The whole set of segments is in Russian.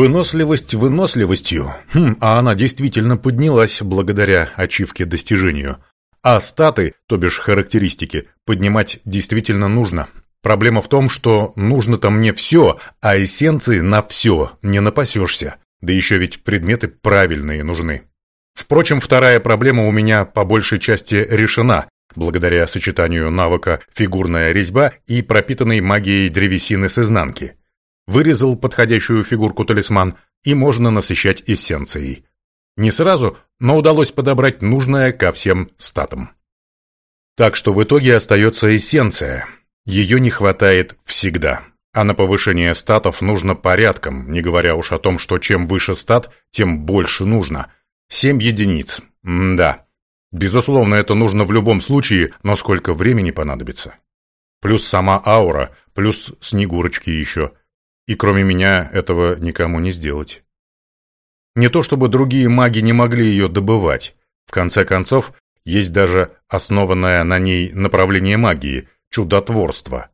Выносливость выносливостью, хм, а она действительно поднялась благодаря ачивке достижению. А статы, то бишь характеристики, поднимать действительно нужно. Проблема в том, что нужно-то мне все, а эссенции на все не напасешься. Да еще ведь предметы правильные нужны. Впрочем, вторая проблема у меня по большей части решена, благодаря сочетанию навыка фигурная резьба и пропитанной магией древесины с изнанки. Вырезал подходящую фигурку талисман, и можно насыщать эссенцией. Не сразу, но удалось подобрать нужное ко всем статам. Так что в итоге остается эссенция. Ее не хватает всегда. А на повышение статов нужно порядком, не говоря уж о том, что чем выше стат, тем больше нужно. Семь единиц. М да. Безусловно, это нужно в любом случае, но сколько времени понадобится? Плюс сама аура, плюс снегурочки еще. И кроме меня этого никому не сделать. Не то чтобы другие маги не могли ее добывать. В конце концов, есть даже основанное на ней направление магии – чудотворство.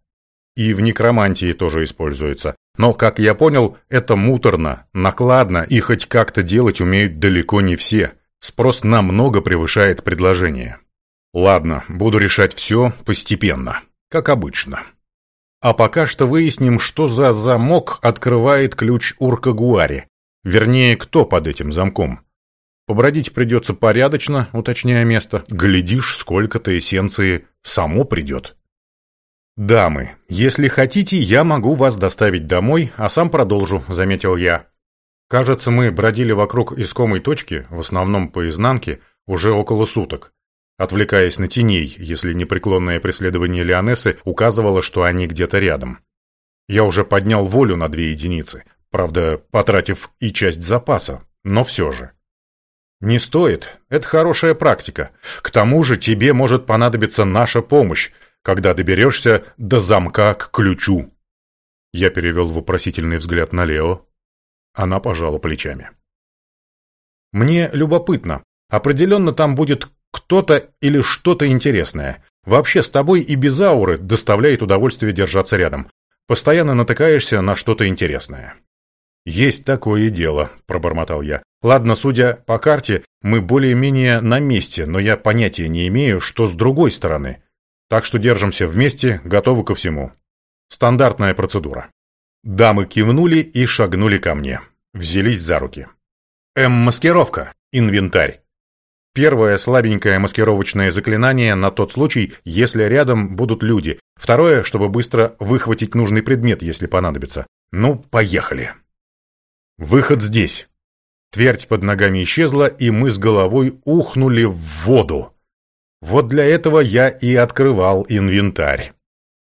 И в некромантии тоже используется. Но, как я понял, это муторно, накладно, и хоть как-то делать умеют далеко не все. Спрос намного превышает предложение. Ладно, буду решать все постепенно, как обычно. А пока что выясним, что за замок открывает ключ Уркагуари. Вернее, кто под этим замком. Побродить придется порядочно, уточняя место. Глядишь, сколько-то эссенции само придет. «Дамы, если хотите, я могу вас доставить домой, а сам продолжу», — заметил я. Кажется, мы бродили вокруг искомой точки, в основном по изнанке, уже около суток, отвлекаясь на теней, если непреклонное преследование Лионессы указывало, что они где-то рядом. Я уже поднял волю на две единицы, правда, потратив и часть запаса, но все же. «Не стоит. Это хорошая практика. К тому же тебе может понадобиться наша помощь, когда доберешься до замка к ключу». Я перевел вопросительный взгляд на Лео. Она пожала плечами. «Мне любопытно. Определенно там будет кто-то или что-то интересное. Вообще с тобой и без ауры доставляет удовольствие держаться рядом. Постоянно натыкаешься на что-то интересное». «Есть такое дело», — пробормотал я. «Ладно, судя по карте, мы более-менее на месте, но я понятия не имею, что с другой стороны. Так что держимся вместе, готовы ко всему. Стандартная процедура». Дамы кивнули и шагнули ко мне. Взялись за руки. Эм, маскировка. Инвентарь. Первое слабенькое маскировочное заклинание на тот случай, если рядом будут люди. Второе, чтобы быстро выхватить нужный предмет, если понадобится. Ну, поехали. Выход здесь. Твердь под ногами исчезла, и мы с головой ухнули в воду. Вот для этого я и открывал инвентарь.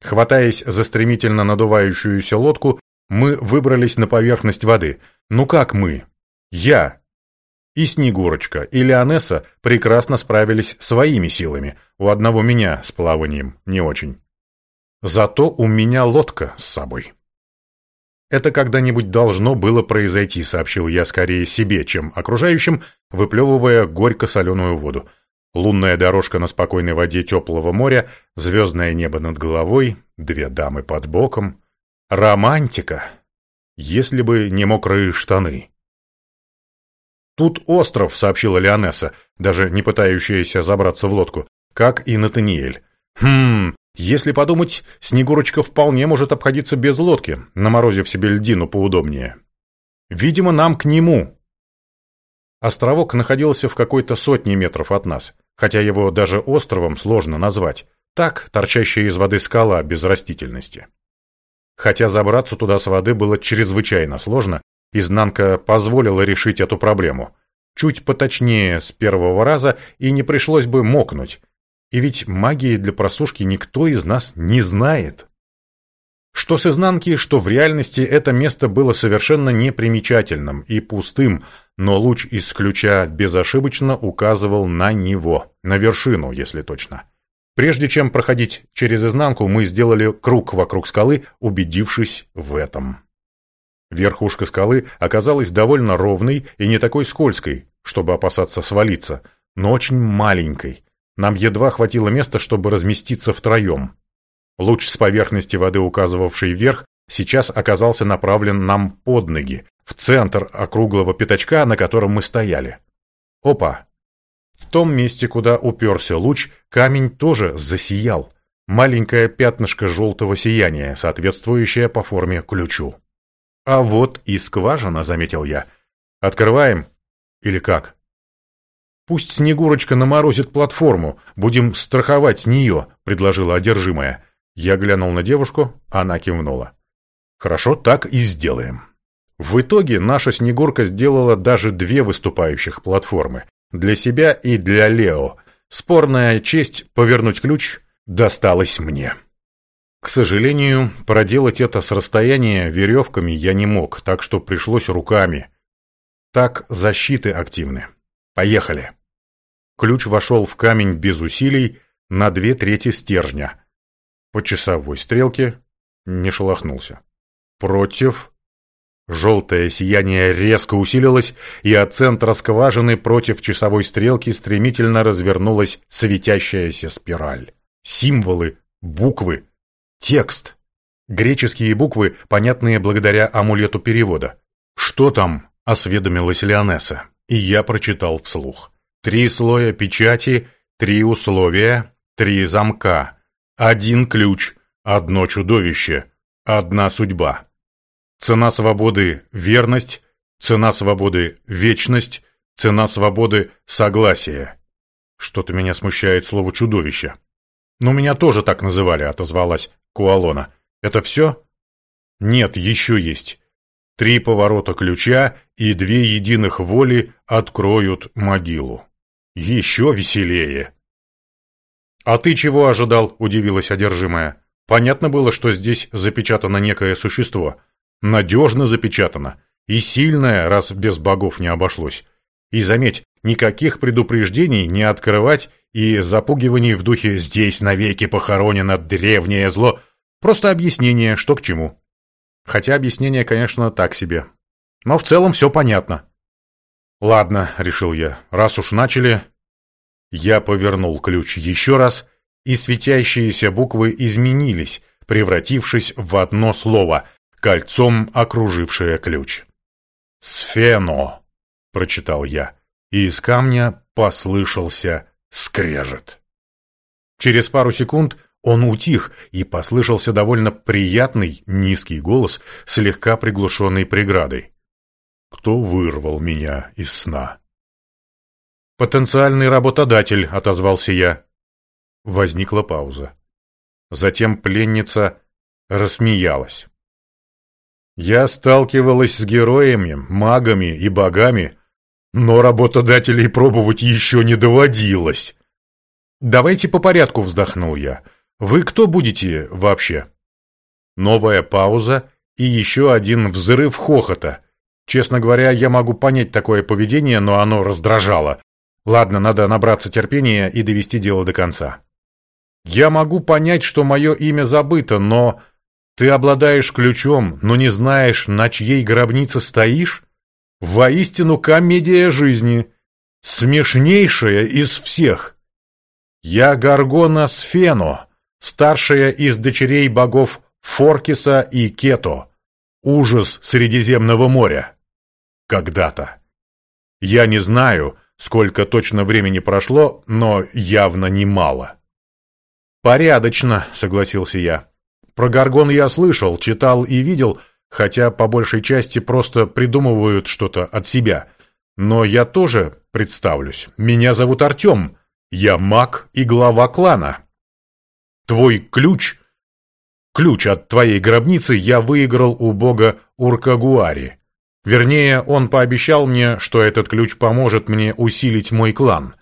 Хватаясь за стремительно надувающуюся лодку, мы выбрались на поверхность воды. Ну как мы? Я. И Снегурочка, и Леонесса прекрасно справились своими силами. У одного меня с плаванием не очень. Зато у меня лодка с собой. Это когда-нибудь должно было произойти, сообщил я скорее себе, чем окружающим, выплевывая горько-соленую воду. Лунная дорожка на спокойной воде теплого моря, звездное небо над головой, две дамы под боком. Романтика! Если бы не мокрые штаны. «Тут остров», — сообщила Леонесса, даже не пытающаяся забраться в лодку, как и Натаниэль. «Хм, если подумать, Снегурочка вполне может обходиться без лодки, наморозив себе льдину поудобнее. Видимо, нам к нему». Островок находился в какой-то сотне метров от нас, хотя его даже островом сложно назвать. Так, торчащая из воды скала без растительности. Хотя забраться туда с воды было чрезвычайно сложно, изнанка позволила решить эту проблему. Чуть поточнее с первого раза и не пришлось бы мокнуть. И ведь магии для просушки никто из нас не знает. Что с изнанки, что в реальности это место было совершенно непримечательным и пустым, но луч из ключа безошибочно указывал на него, на вершину, если точно. Прежде чем проходить через изнанку, мы сделали круг вокруг скалы, убедившись в этом. Верхушка скалы оказалась довольно ровной и не такой скользкой, чтобы опасаться свалиться, но очень маленькой. Нам едва хватило места, чтобы разместиться втроем. Луч с поверхности воды, указывавший вверх, сейчас оказался направлен нам под ноги, в центр округлого пятачка, на котором мы стояли. Опа! В том месте, куда уперся луч, камень тоже засиял. Маленькое пятнышко желтого сияния, соответствующее по форме ключу. «А вот и скважина», — заметил я. «Открываем? Или как?» «Пусть Снегурочка наморозит платформу, будем страховать с нее», — предложила одержимая. Я глянул на девушку, она кивнула. «Хорошо, так и сделаем». В итоге наша Снегурка сделала даже две выступающих платформы. Для себя и для Лео. Спорная честь повернуть ключ досталась мне. К сожалению, проделать это с расстояния веревками я не мог, так что пришлось руками. Так защиты активны. Поехали. Ключ вошел в камень без усилий на две трети стержня. По часовой стрелке не шелохнулся. Против... Желтое сияние резко усилилось, и от центра скважины против часовой стрелки стремительно развернулась светящаяся спираль. Символы, буквы, Текст. Греческие буквы, понятные благодаря амулету перевода. «Что там?» – осведомилась Леонесса. И я прочитал вслух. «Три слоя печати, три условия, три замка, один ключ, одно чудовище, одна судьба. Цена свободы – верность, цена свободы – вечность, цена свободы – согласие». Что-то меня смущает слово «чудовище». «Но меня тоже так называли», — отозвалась Куалона. «Это все?» «Нет, еще есть. Три поворота ключа и две единых воли откроют могилу. Еще веселее!» «А ты чего ожидал?» – удивилась одержимая. «Понятно было, что здесь запечатано некое существо. Надежно запечатано. И сильное, раз без богов не обошлось. И заметь, никаких предупреждений не открывать и запугиваний в духе «здесь навеки похоронено древнее зло», просто объяснение, что к чему. Хотя объяснение, конечно, так себе. Но в целом все понятно. «Ладно», — решил я, — «раз уж начали...» Я повернул ключ еще раз, и светящиеся буквы изменились, превратившись в одно слово, кольцом окружившее ключ. «Сфено», — прочитал я, и из камня послышался скрежет. Через пару секунд он утих, и послышался довольно приятный низкий голос, слегка приглушенный преградой. «Кто вырвал меня из сна?» «Потенциальный работодатель», — отозвался я. Возникла пауза. Затем пленница рассмеялась. «Я сталкивалась с героями, магами и богами, но работодателей пробовать еще не доводилось». «Давайте по порядку», — вздохнул я. «Вы кто будете вообще?» Новая пауза и еще один взрыв хохота. Честно говоря, я могу понять такое поведение, но оно раздражало. Ладно, надо набраться терпения и довести дело до конца. Я могу понять, что мое имя забыто, но... Ты обладаешь ключом, но не знаешь, на чьей гробнице стоишь? Воистину комедия жизни. Смешнейшая из всех. Я Гаргона Сфено, старшая из дочерей богов Форкиса и Кето. Ужас Средиземного моря. Когда-то. Я не знаю, сколько точно времени прошло, но явно немало. «Порядочно», — согласился я. «Про Гаргон я слышал, читал и видел, хотя по большей части просто придумывают что-то от себя. Но я тоже представлюсь. Меня зовут Артем, я маг и глава клана. Твой ключ... Ключ от твоей гробницы я выиграл у бога Уркагуари. Вернее, он пообещал мне, что этот ключ поможет мне усилить мой клан.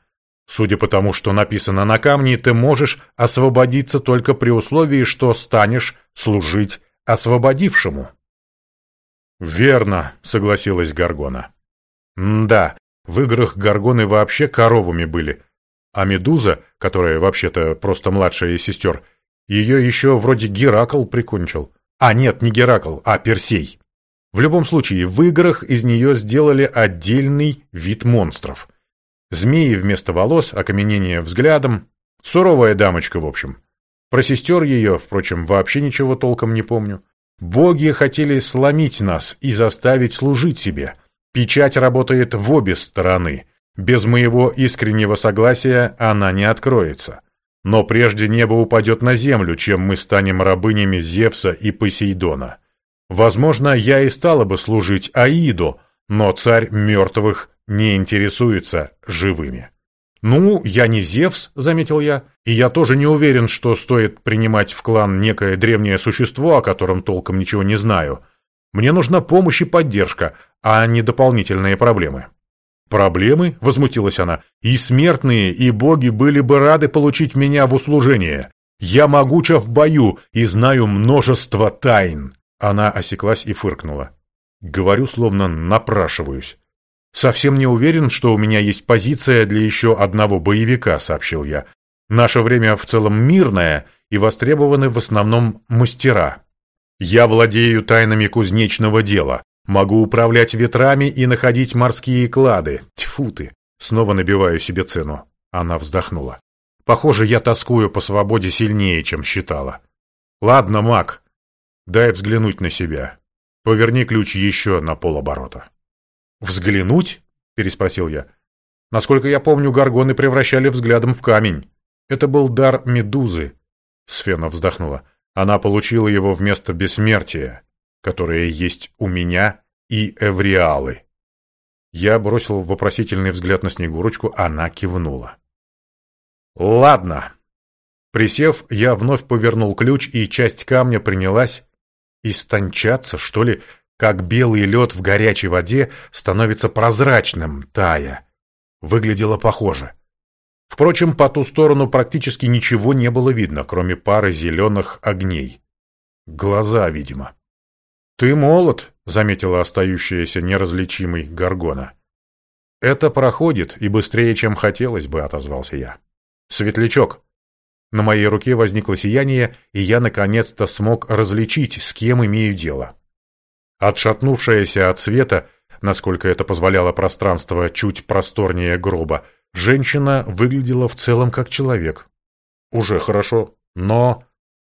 Судя по тому, что написано на камне, ты можешь освободиться только при условии, что станешь служить освободившему. «Верно», — согласилась Гаргона. «Да, в играх Гаргоны вообще коровами были, а Медуза, которая вообще-то просто младшая из сестер, ее еще вроде Геракл прикончил. А нет, не Геракл, а Персей. В любом случае, в играх из нее сделали отдельный вид монстров. Змеи вместо волос, окаменение взглядом. Суровая дамочка, в общем. Про сестер ее, впрочем, вообще ничего толком не помню. Боги хотели сломить нас и заставить служить себе. Печать работает в обе стороны. Без моего искреннего согласия она не откроется. Но прежде небо упадет на землю, чем мы станем рабынями Зевса и Посейдона. Возможно, я и стала бы служить Аиду, но царь мертвых не интересуется живыми. «Ну, я не Зевс», — заметил я, «и я тоже не уверен, что стоит принимать в клан некое древнее существо, о котором толком ничего не знаю. Мне нужна помощь и поддержка, а не дополнительные проблемы». «Проблемы?» — возмутилась она. «И смертные, и боги были бы рады получить меня в услужение. Я могуча в бою и знаю множество тайн». Она осеклась и фыркнула. Говорю, словно напрашиваюсь. «Совсем не уверен, что у меня есть позиция для еще одного боевика», — сообщил я. «Наше время в целом мирное, и востребованы в основном мастера. Я владею тайнами кузнечного дела, могу управлять ветрами и находить морские клады. Тьфу ты!» Снова набиваю себе цену. Она вздохнула. «Похоже, я тоскую по свободе сильнее, чем считала. Ладно, маг, дай взглянуть на себя. Поверни ключ еще на полоборота». «Взглянуть?» — переспросил я. «Насколько я помню, горгоны превращали взглядом в камень. Это был дар Медузы». Сфена вздохнула. «Она получила его вместо бессмертия, которое есть у меня и Эвриалы». Я бросил вопросительный взгляд на Снегурочку, она кивнула. «Ладно». Присев, я вновь повернул ключ, и часть камня принялась истончаться, что ли, как белый лед в горячей воде становится прозрачным, тая. Выглядело похоже. Впрочем, по ту сторону практически ничего не было видно, кроме пары зеленых огней. Глаза, видимо. «Ты молод», — заметила остающаяся неразличимой Гаргона. «Это проходит, и быстрее, чем хотелось бы», — отозвался я. «Светлячок». На моей руке возникло сияние, и я наконец-то смог различить, с кем имею дело. Отшатнувшаяся от света, насколько это позволяло пространство чуть просторнее гроба, женщина выглядела в целом как человек. Уже хорошо, но...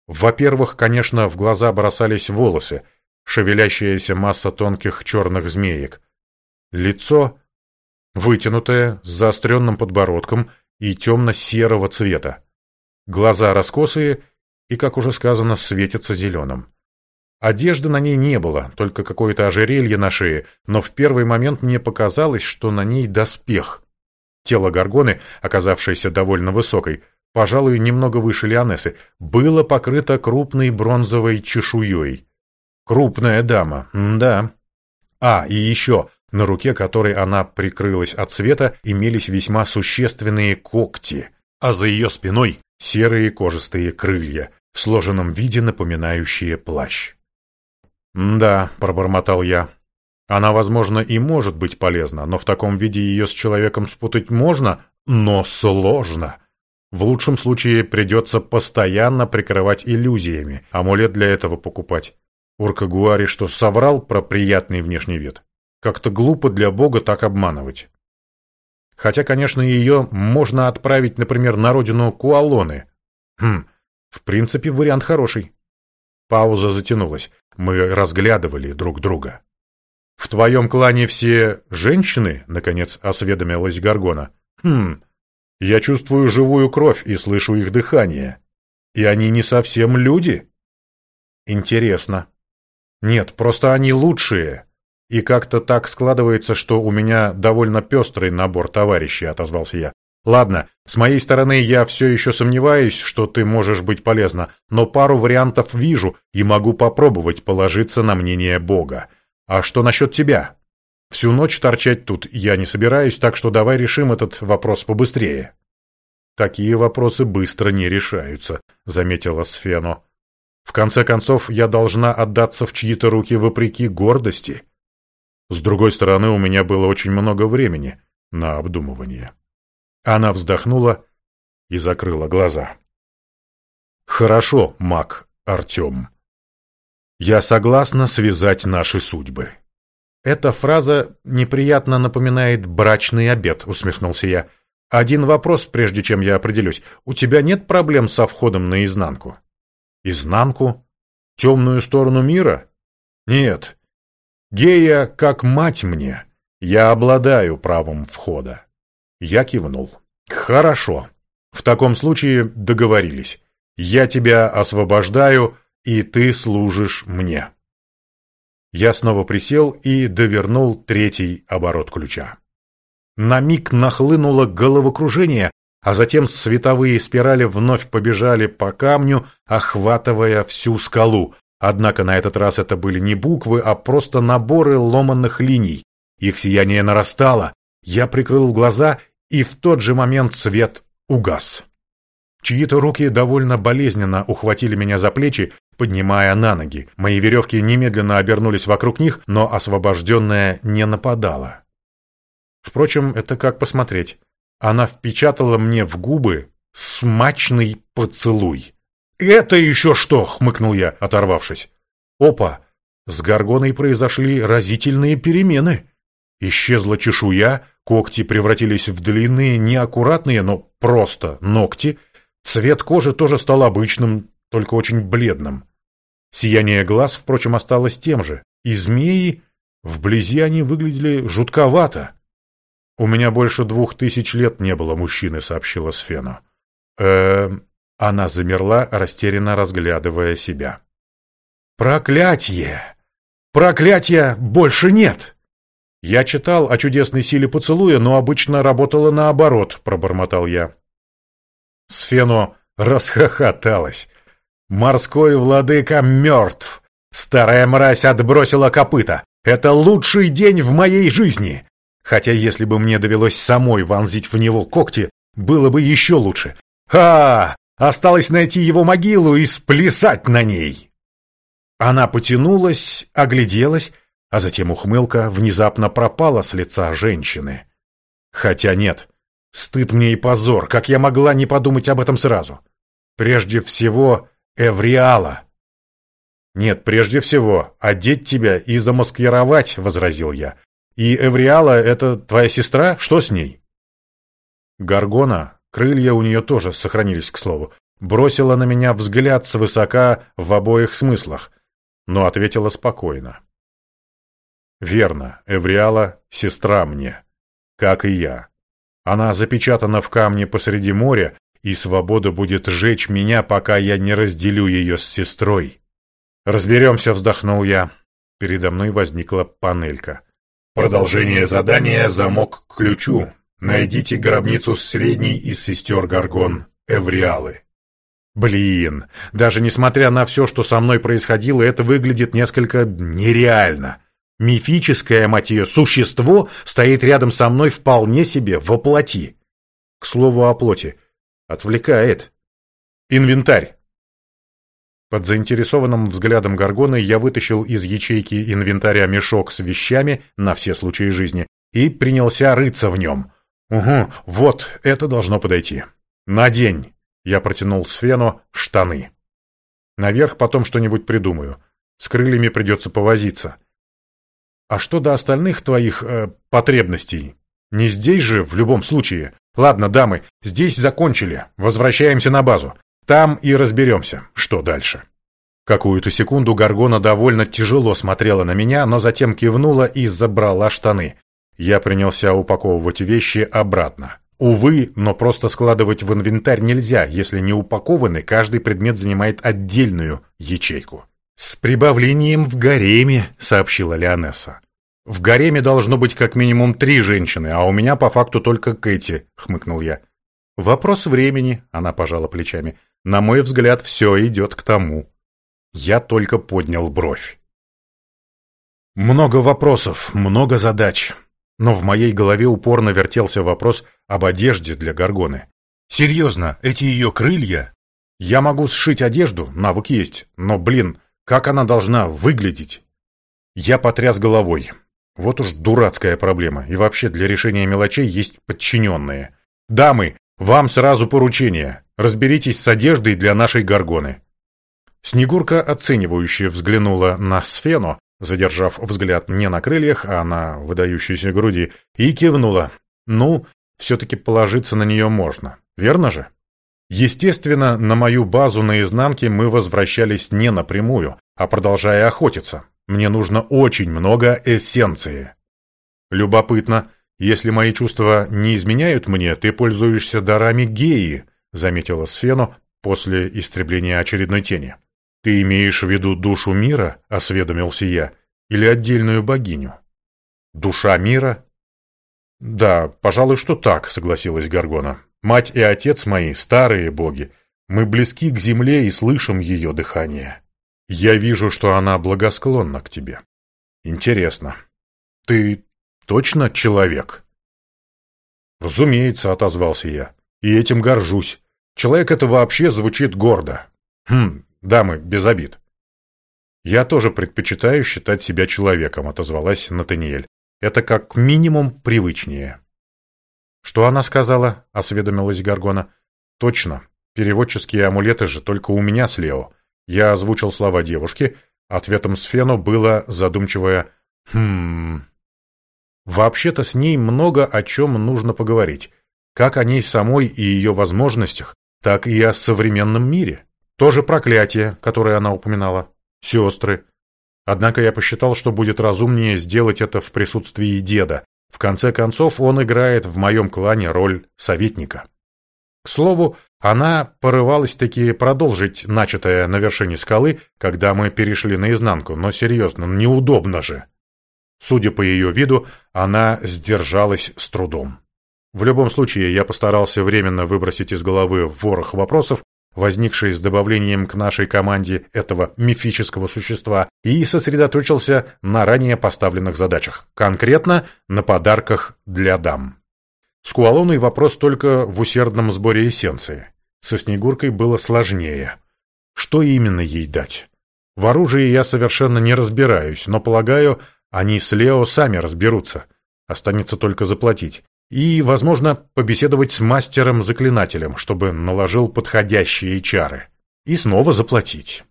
Во-первых, конечно, в глаза бросались волосы, шевелящаяся масса тонких черных змеек. Лицо вытянутое, с заостренным подбородком и темно-серого цвета. Глаза раскосые и, как уже сказано, светятся зеленым. Одежды на ней не было, только какое-то ожерелье на шее, но в первый момент мне показалось, что на ней доспех. Тело Гаргоны, оказавшееся довольно высокой, пожалуй, немного выше Лионессы, было покрыто крупной бронзовой чешуей. Крупная дама, да. А, и еще, на руке которой она прикрылась от света, имелись весьма существенные когти, а за ее спиной серые кожистые крылья, в сложенном виде напоминающие плащ. «Да», — пробормотал я. «Она, возможно, и может быть полезна, но в таком виде ее с человеком спутать можно, но сложно. В лучшем случае придется постоянно прикрывать иллюзиями, амулет для этого покупать. Уркагуари что, соврал про приятный внешний вид? Как-то глупо для бога так обманывать. Хотя, конечно, ее можно отправить, например, на родину Куалоны. Хм, в принципе, вариант хороший. Пауза затянулась. Мы разглядывали друг друга. «В твоем клане все женщины?» — наконец осведомилась Гаргона. «Хм, я чувствую живую кровь и слышу их дыхание. И они не совсем люди?» «Интересно. Нет, просто они лучшие. И как-то так складывается, что у меня довольно пестрый набор товарищей», — отозвался я. Ладно, с моей стороны я все еще сомневаюсь, что ты можешь быть полезна, но пару вариантов вижу и могу попробовать положиться на мнение Бога. А что насчет тебя? Всю ночь торчать тут я не собираюсь, так что давай решим этот вопрос побыстрее. Такие вопросы быстро не решаются, заметила Сфено. В конце концов, я должна отдаться в чьи-то руки вопреки гордости. С другой стороны, у меня было очень много времени на обдумывание. Она вздохнула и закрыла глаза. «Хорошо, маг Артем. Я согласна связать наши судьбы». «Эта фраза неприятно напоминает брачный обед», — усмехнулся я. «Один вопрос, прежде чем я определюсь. У тебя нет проблем со входом наизнанку?» «Изнанку?» темную сторону мира? Нет. Гея как мать мне. Я обладаю правом входа. Я кивнул. Хорошо. В таком случае договорились. Я тебя освобождаю, и ты служишь мне. Я снова присел и довернул третий оборот ключа. На миг нахлынуло головокружение, а затем световые спирали вновь побежали по камню, охватывая всю скалу. Однако на этот раз это были не буквы, а просто наборы ломанных линий. Их сияние нарастало. Я прикрыл глаза, и в тот же момент свет угас. Чьи-то руки довольно болезненно ухватили меня за плечи, поднимая на ноги. Мои веревки немедленно обернулись вокруг них, но освобожденная не нападала. Впрочем, это как посмотреть. Она впечатала мне в губы смачный поцелуй. «Это еще что?» — хмыкнул я, оторвавшись. «Опа! С Гаргоной произошли разительные перемены. Исчезла чешуя, когти превратились в длинные, неаккуратные, но просто ногти. Цвет кожи тоже стал обычным, только очень бледным. Сияние глаз, впрочем, осталось тем же. И змеи, вблизи они выглядели жутковато. «У меня больше двух тысяч лет не было мужчины», — сообщила Сфена. э Она замерла, растерянно разглядывая себя. «Проклятье! Проклятия больше нет!» «Я читал о чудесной силе поцелуя, но обычно работало наоборот», — пробормотал я. Сфено расхохоталась. «Морской владыка мертв! Старая мразь отбросила копыта! Это лучший день в моей жизни! Хотя если бы мне довелось самой вонзить в него когти, было бы еще лучше. А, осталось найти его могилу и сплясать на ней. Она потянулась, огляделась, а затем ухмылка внезапно пропала с лица женщины. Хотя нет, стыд мне и позор, как я могла не подумать об этом сразу. Прежде всего, Эвриала. «Нет, прежде всего, одеть тебя и замаскировать», — возразил я. И Эвриала — это твоя сестра? Что с ней?» Гаргона, крылья у нее тоже сохранились, к слову, бросила на меня взгляд свысока в обоих смыслах, но ответила спокойно. «Верно, Эвриала — сестра мне, как и я. Она запечатана в камне посреди моря, и свобода будет жечь меня, пока я не разделю ее с сестрой». «Разберемся», — вздохнул я. Передо мной возникла панелька. Продолжение задания «Замок к ключу». Найдите гробницу средней из сестер Гаргон, Эвриалы. Блин, даже несмотря на все, что со мной происходило, это выглядит несколько нереально. Мифическое, мать ее, существо стоит рядом со мной вполне себе воплоти. К слову о плоти. Отвлекает. Инвентарь. Под заинтересованным взглядом Гаргоны я вытащил из ячейки инвентаря мешок с вещами на все случаи жизни и принялся рыться в нем. «Угу, вот, это должно подойти. Надень!» Я протянул Сфену штаны. Наверх потом что-нибудь придумаю. С крыльями придется повозиться. А что до остальных твоих э, потребностей? Не здесь же, в любом случае. Ладно, дамы, здесь закончили. Возвращаемся на базу. Там и разберемся, что дальше. Какую-то секунду Гаргона довольно тяжело смотрела на меня, но затем кивнула и забрала штаны. Я принялся упаковывать вещи обратно. Увы, но просто складывать в инвентарь нельзя, если не упакованы, каждый предмет занимает отдельную ячейку. «С прибавлением в гареме», — сообщила Леонесса. «В гареме должно быть как минимум три женщины, а у меня по факту только Кэти», — хмыкнул я. «Вопрос времени», — она пожала плечами. На мой взгляд, все идет к тому. Я только поднял бровь. Много вопросов, много задач. Но в моей голове упорно вертелся вопрос об одежде для Гаргоны. Серьезно, эти ее крылья? Я могу сшить одежду, навык есть, но, блин, как она должна выглядеть? Я потряс головой. Вот уж дурацкая проблема, и вообще для решения мелочей есть подчиненные. Дамы, вам сразу поручение. Разберитесь с одеждой для нашей горгоны». Снегурка оценивающе взглянула на Сфену, задержав взгляд не на крыльях, а на выдающейся груди, и кивнула. «Ну, все-таки положиться на нее можно, верно же?» Естественно, на мою базу на изнанке мы возвращались не напрямую, а продолжая охотиться. Мне нужно очень много эссенции. Любопытно, если мои чувства не изменяют мне, ты пользуешься дарами геи, заметила Сфену после истребления очередной тени. Ты имеешь в виду душу мира, осведомился я, или отдельную богиню? Душа мира? Да, пожалуй, что так, согласилась Гаргона. Мать и отец мои старые боги. Мы близки к земле и слышим ее дыхание. Я вижу, что она благосклонна к тебе. Интересно. Ты точно человек? Разумеется, отозвался я. И этим горжусь. Человек это вообще звучит гордо. Хм, дамы, без обид. Я тоже предпочитаю считать себя человеком, отозвалась Натаниэль. Это как минимум привычнее. Что она сказала? осведомилась Гаргона. Точно. Переводческие амулеты же только у меня с Лео. Я озвучил слова девушки, ответом Сфену было задумчивое «Хм...» Вообще-то с ней много о чем нужно поговорить. Как о ней самой и ее возможностях, так и о современном мире. Тоже проклятие, которое она упоминала. Сестры. Однако я посчитал, что будет разумнее сделать это в присутствии деда. В конце концов, он играет в моем клане роль советника. К слову, она порывалась-таки продолжить начатое на вершине скалы, когда мы перешли наизнанку, но серьезно, неудобно же. Судя по ее виду, она сдержалась с трудом. В любом случае, я постарался временно выбросить из головы ворох вопросов, возникшие с добавлением к нашей команде этого мифического существа, и сосредоточился на ранее поставленных задачах, конкретно на подарках для дам. С вопрос только в усердном сборе эссенции. Со Снегуркой было сложнее. Что именно ей дать? В оружии я совершенно не разбираюсь, но, полагаю, они с Лео сами разберутся. Останется только заплатить. И, возможно, побеседовать с мастером-заклинателем, чтобы наложил подходящие чары. И снова заплатить.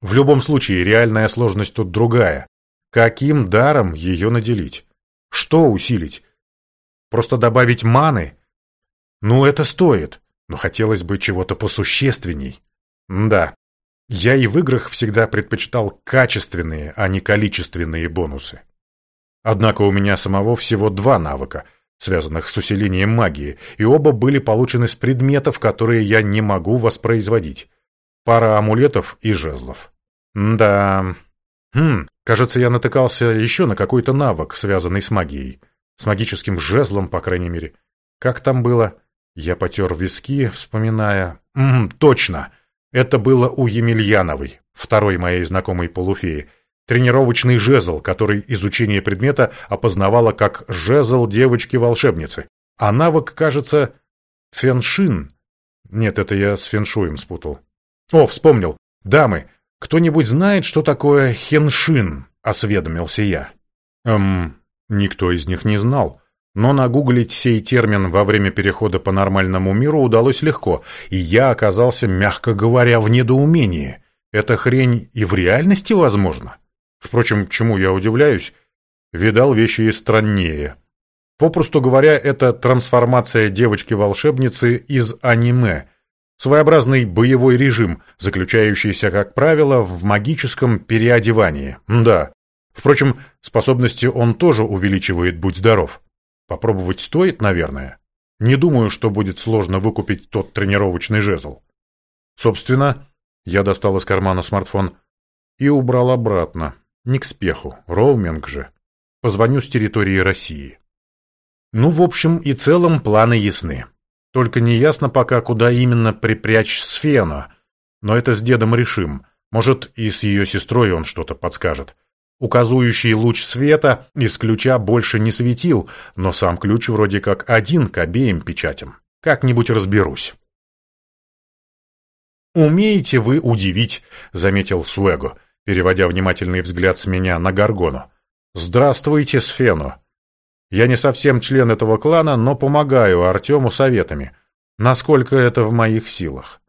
В любом случае, реальная сложность тут другая. Каким даром ее наделить? Что усилить? Просто добавить маны? Ну, это стоит но хотелось бы чего-то посущественней. да, я и в играх всегда предпочитал качественные, а не количественные бонусы. Однако у меня самого всего два навыка, связанных с усилением магии, и оба были получены с предметов, которые я не могу воспроизводить. Пара амулетов и жезлов. да... Хм, кажется, я натыкался еще на какой-то навык, связанный с магией. С магическим жезлом, по крайней мере. Как там было? Я потер виски, вспоминая... «М точно! Это было у Емельяновой, второй моей знакомой полуфеи. Тренировочный жезл, который изучение предмета опознавало как жезл девочки-волшебницы. А навык, кажется, феншин. Нет, это я с феншуем спутал. О, вспомнил. Дамы, кто-нибудь знает, что такое хеншин? Осведомился я. Эм, никто из них не знал. Но нагуглить сей термин во время перехода по нормальному миру удалось легко, и я оказался, мягко говоря, в недоумении. Эта хрень и в реальности возможно? Впрочем, чему я удивляюсь, видал вещи и страннее. Попросту говоря, это трансформация девочки-волшебницы из аниме. Своеобразный боевой режим, заключающийся, как правило, в магическом переодевании. Да. Впрочем, способности он тоже увеличивает, будь здоров. Попробовать стоит, наверное. Не думаю, что будет сложно выкупить тот тренировочный жезл. Собственно, я достал из кармана смартфон и убрал обратно. Не к спеху, роуминг же. Позвоню с территории России. Ну, в общем и целом, планы ясны. Только не ясно пока, куда именно припрячь Сфена. Но это с дедом решим. Может, и с ее сестрой он что-то подскажет. Указующий луч света из ключа больше не светил, но сам ключ вроде как один к обеим печатям. Как-нибудь разберусь. «Умеете вы удивить», — заметил Суэго, переводя внимательный взгляд с меня на Гаргону. «Здравствуйте, Сфену. Я не совсем член этого клана, но помогаю Артему советами. Насколько это в моих силах?»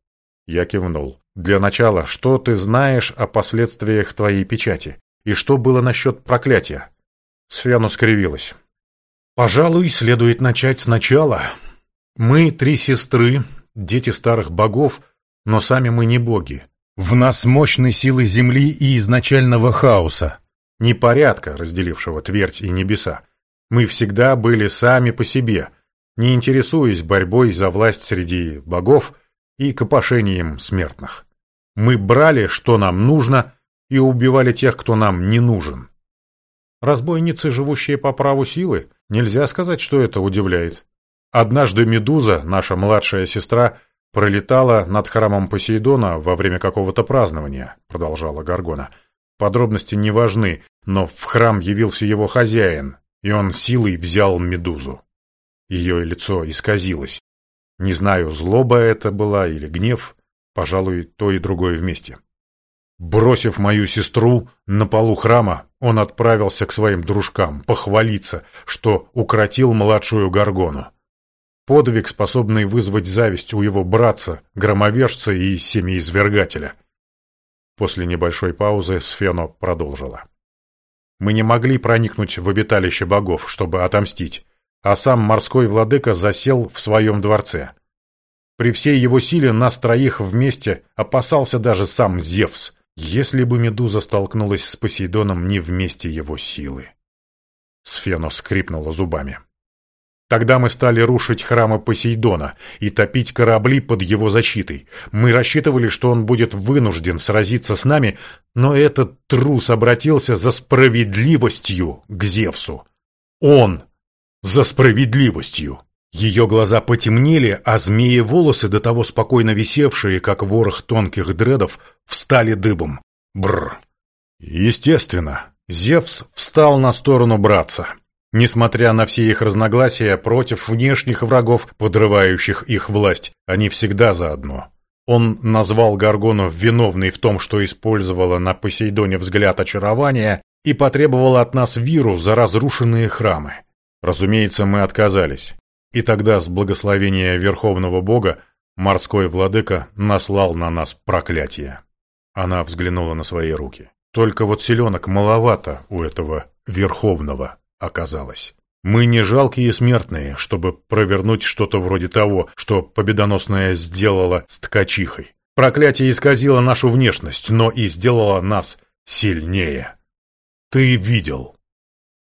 Я кивнул. «Для начала, что ты знаешь о последствиях твоей печати?» И что было насчет проклятия? Сфену скривилась. Пожалуй, следует начать сначала. Мы три сестры, дети старых богов, но сами мы не боги. В нас мощной силы земли и изначального хаоса, непорядка, разделившего твердь и небеса. Мы всегда были сами по себе, не интересуясь борьбой за власть среди богов и копошением смертных. Мы брали, что нам нужно, и убивали тех, кто нам не нужен. Разбойницы, живущие по праву силы, нельзя сказать, что это удивляет. Однажды Медуза, наша младшая сестра, пролетала над храмом Посейдона во время какого-то празднования, продолжала Гаргона. Подробности не важны, но в храм явился его хозяин, и он силой взял Медузу. Ее лицо исказилось. Не знаю, злоба это была или гнев, пожалуй, то и другое вместе. Бросив мою сестру на полу храма, он отправился к своим дружкам похвалиться, что укротил младшую Гаргону. Подвиг, способный вызвать зависть у его братца, громовержца и семиизвергателя. После небольшой паузы Сфено продолжила. Мы не могли проникнуть в обиталище богов, чтобы отомстить, а сам морской владыка засел в своем дворце. При всей его силе нас троих вместе опасался даже сам Зевс, если бы Медуза столкнулась с Посейдоном не вместе его силы. Сфено скрипнула зубами. Тогда мы стали рушить храмы Посейдона и топить корабли под его защитой. Мы рассчитывали, что он будет вынужден сразиться с нами, но этот трус обратился за справедливостью к Зевсу. Он за справедливостью. Ее глаза потемнели, а змеи волосы, до того спокойно висевшие, как ворох тонких дредов, встали дыбом. Бррр. Естественно, Зевс встал на сторону братца. Несмотря на все их разногласия против внешних врагов, подрывающих их власть, они всегда заодно. Он назвал Гаргону виновной в том, что использовала на Посейдоне взгляд очарования и потребовал от нас виру за разрушенные храмы. Разумеется, мы отказались. И тогда, с благословения Верховного Бога, морской владыка наслал на нас проклятие. Она взглянула на свои руки. Только вот селенок маловато у этого Верховного оказалось. Мы не жалкие смертные, чтобы провернуть что-то вроде того, что победоносная сделала с ткачихой. Проклятие исказило нашу внешность, но и сделало нас сильнее. Ты видел.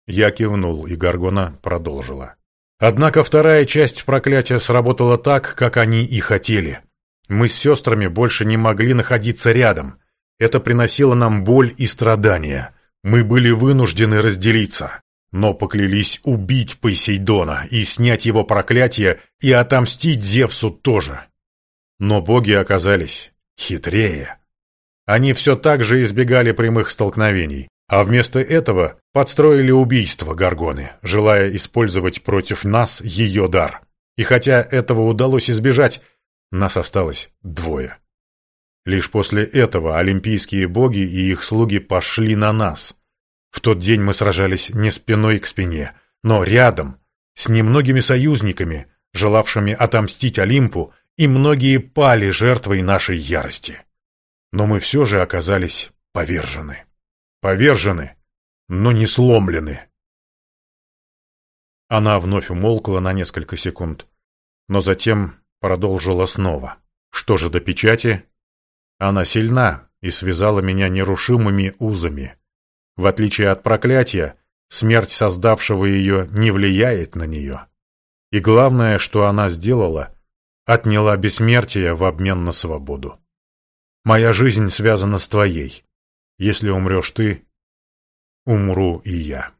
Я кивнул, и Гаргона продолжила. Однако вторая часть проклятия сработала так, как они и хотели. Мы с сестрами больше не могли находиться рядом. Это приносило нам боль и страдания. Мы были вынуждены разделиться но поклялись убить Посейдона и снять его проклятие и отомстить Зевсу тоже. Но боги оказались хитрее. Они все так же избегали прямых столкновений, а вместо этого подстроили убийство Гаргоны, желая использовать против нас ее дар. И хотя этого удалось избежать, нас осталось двое. Лишь после этого олимпийские боги и их слуги пошли на нас – в тот день мы сражались не спиной к спине, но рядом, с немногими союзниками, желавшими отомстить Олимпу, и многие пали жертвой нашей ярости. Но мы все же оказались повержены. Повержены, но не сломлены. Она вновь умолкла на несколько секунд, но затем продолжила снова. Что же до печати? Она сильна и связала меня нерушимыми узами. В отличие от проклятия, смерть создавшего ее не влияет на нее. И главное, что она сделала, отняла бессмертие в обмен на свободу. Моя жизнь связана с твоей. Если умрешь ты, умру и я.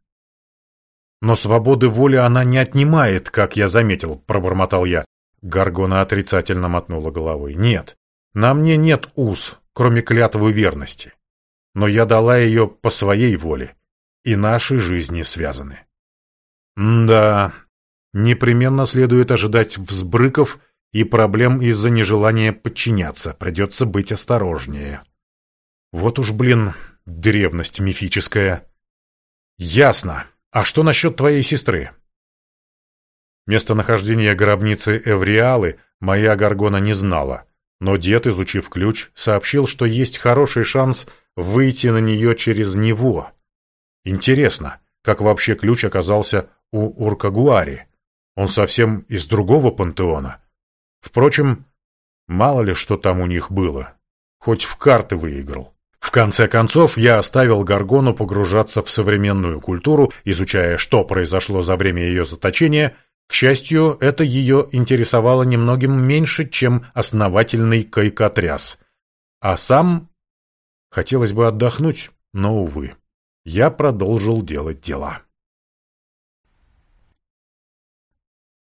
Но свободы воли она не отнимает, как я заметил, пробормотал я. Гаргона отрицательно мотнула головой. Нет, на мне нет уз, кроме клятвы верности но я дала ее по своей воле, и наши жизни связаны. М да, непременно следует ожидать взбрыков и проблем из-за нежелания подчиняться, придется быть осторожнее. Вот уж, блин, древность мифическая. Ясно. А что насчет твоей сестры? Местонахождение гробницы Эвриалы моя Гаргона не знала, но дед, изучив ключ, сообщил, что есть хороший шанс выйти на нее через него. Интересно, как вообще ключ оказался у Уркагуари? Он совсем из другого пантеона. Впрочем, мало ли что там у них было. хоть в карты выиграл. В конце концов, я оставил Гаргону погружаться в современную культуру, изучая, что произошло за время ее заточения. К счастью, это ее интересовало немногим меньше, чем основательный кайкотряс. А сам... Хотелось бы отдохнуть, но, увы, я продолжил делать дела.